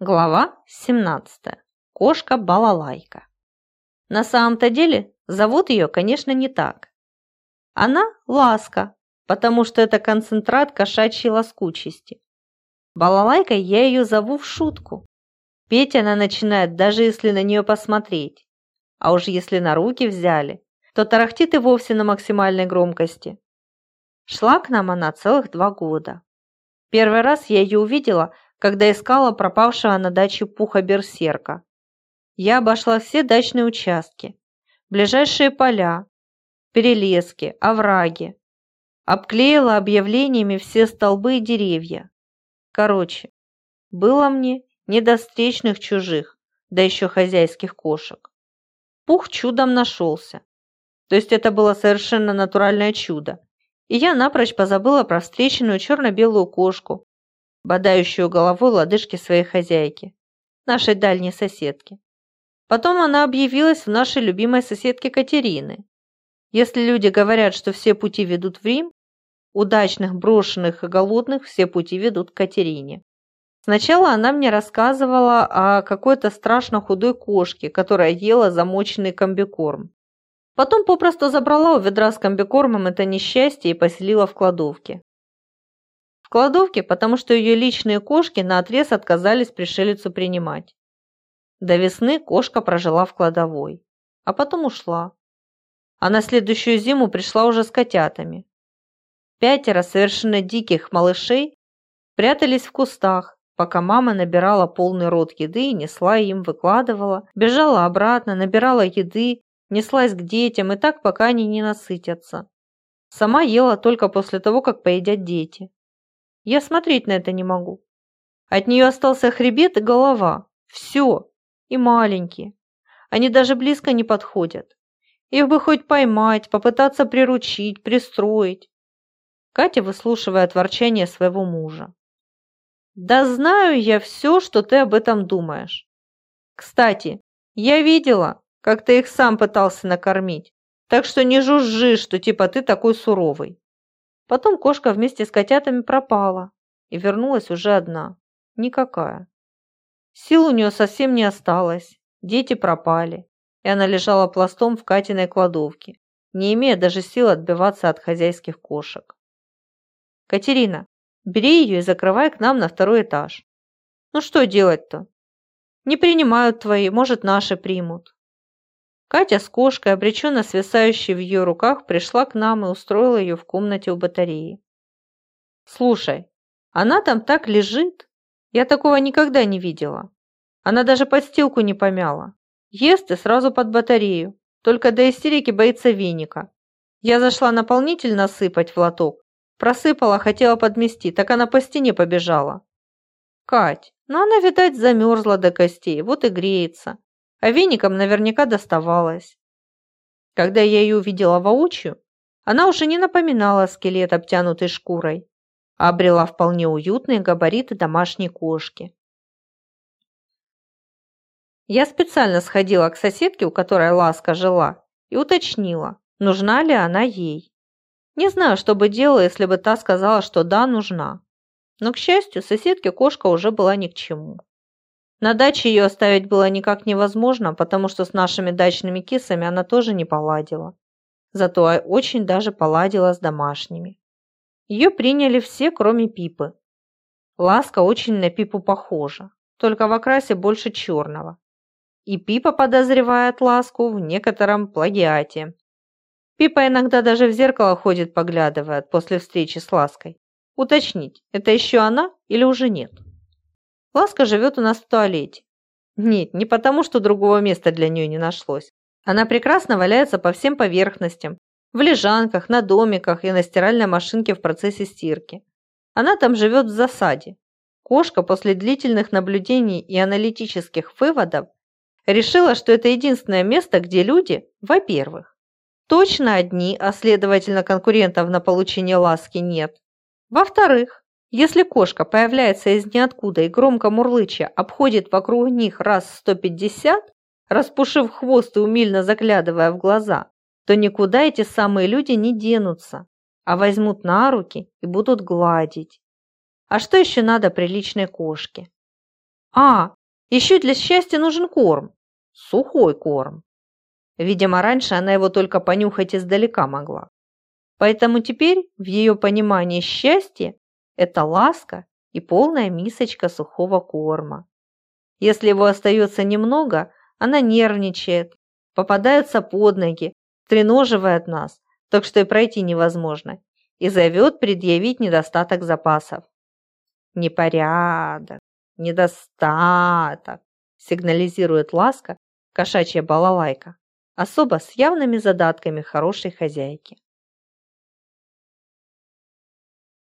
Глава 17. Кошка-балалайка. На самом-то деле зовут ее, конечно, не так. Она Ласка, потому что это концентрат кошачьей лоскучести. Балалайкой я ее зову в шутку. Петь она начинает, даже если на нее посмотреть. А уж если на руки взяли, то тарахтит и вовсе на максимальной громкости. Шла к нам она целых два года. Первый раз я ее увидела – когда искала пропавшего на даче пуха-берсерка. Я обошла все дачные участки, ближайшие поля, перелески, овраги, обклеила объявлениями все столбы и деревья. Короче, было мне не до встречных чужих, да еще хозяйских кошек. Пух чудом нашелся. То есть это было совершенно натуральное чудо. И я напрочь позабыла про встреченную черно-белую кошку, бодающую головой лодыжки своей хозяйки, нашей дальней соседки. Потом она объявилась в нашей любимой соседке Катерины. Если люди говорят, что все пути ведут в Рим, удачных, брошенных и голодных все пути ведут к Катерине. Сначала она мне рассказывала о какой-то страшно худой кошке, которая ела замоченный комбикорм. Потом попросту забрала у ведра с комбикормом это несчастье и поселила в кладовке. В кладовке, потому что ее личные кошки наотрез отказались пришелицу принимать. До весны кошка прожила в кладовой, а потом ушла. А на следующую зиму пришла уже с котятами. Пятеро совершенно диких малышей прятались в кустах, пока мама набирала полный рот еды и несла им, выкладывала, бежала обратно, набирала еды, неслась к детям и так, пока они не насытятся. Сама ела только после того, как поедят дети. Я смотреть на это не могу. От нее остался хребет и голова. Все. И маленькие. Они даже близко не подходят. Их бы хоть поймать, попытаться приручить, пристроить. Катя выслушивает ворчание своего мужа. Да знаю я все, что ты об этом думаешь. Кстати, я видела, как ты их сам пытался накормить, так что не жужжи, что типа ты такой суровый. Потом кошка вместе с котятами пропала и вернулась уже одна. Никакая. Сил у нее совсем не осталось, дети пропали, и она лежала пластом в Катиной кладовке, не имея даже сил отбиваться от хозяйских кошек. «Катерина, бери ее и закрывай к нам на второй этаж. Ну что делать-то? Не принимают твои, может, наши примут. Катя с кошкой, обреченно свисающей в ее руках, пришла к нам и устроила ее в комнате у батареи. «Слушай, она там так лежит. Я такого никогда не видела. Она даже подстилку не помяла. Ест и сразу под батарею. Только до истерики боится веника. Я зашла наполнитель насыпать в лоток. Просыпала, хотела подмести, так она по стене побежала. Кать, ну она, видать, замерзла до костей, вот и греется а веником наверняка доставалось. Когда я ее увидела воочию, она уже не напоминала скелет, обтянутый шкурой, а обрела вполне уютные габариты домашней кошки. Я специально сходила к соседке, у которой Ласка жила, и уточнила, нужна ли она ей. Не знаю, что бы делала, если бы та сказала, что да, нужна. Но, к счастью, соседке кошка уже была ни к чему. На даче ее оставить было никак невозможно, потому что с нашими дачными кисами она тоже не поладила. Зато очень даже поладила с домашними. Ее приняли все, кроме Пипы. Ласка очень на Пипу похожа, только в окрасе больше черного. И Пипа подозревает Ласку в некотором плагиате. Пипа иногда даже в зеркало ходит, поглядывает после встречи с Лаской. Уточнить, это еще она или уже нет? Ласка живет у нас в туалете. Нет, не потому, что другого места для нее не нашлось. Она прекрасно валяется по всем поверхностям, в лежанках, на домиках и на стиральной машинке в процессе стирки. Она там живет в засаде. Кошка после длительных наблюдений и аналитических выводов решила, что это единственное место, где люди, во-первых, точно одни, а следовательно конкурентов на получение ласки нет. Во-вторых, если кошка появляется из ниоткуда и громко мурлыча обходит вокруг них раз 150, распушив хвост и умильно заглядывая в глаза, то никуда эти самые люди не денутся, а возьмут на руки и будут гладить. А что еще надо приличной кошке? А, еще для счастья нужен корм. Сухой корм. Видимо, раньше она его только понюхать издалека могла. Поэтому теперь в ее понимании счастье – это ласка и полная мисочка сухого корма. Если его остается немного, она нервничает, попадается под ноги, треноживает нас, так что и пройти невозможно, и зовет предъявить недостаток запасов. Непорядок, недостаток, сигнализирует ласка, кошачья балалайка, особо с явными задатками хорошей хозяйки.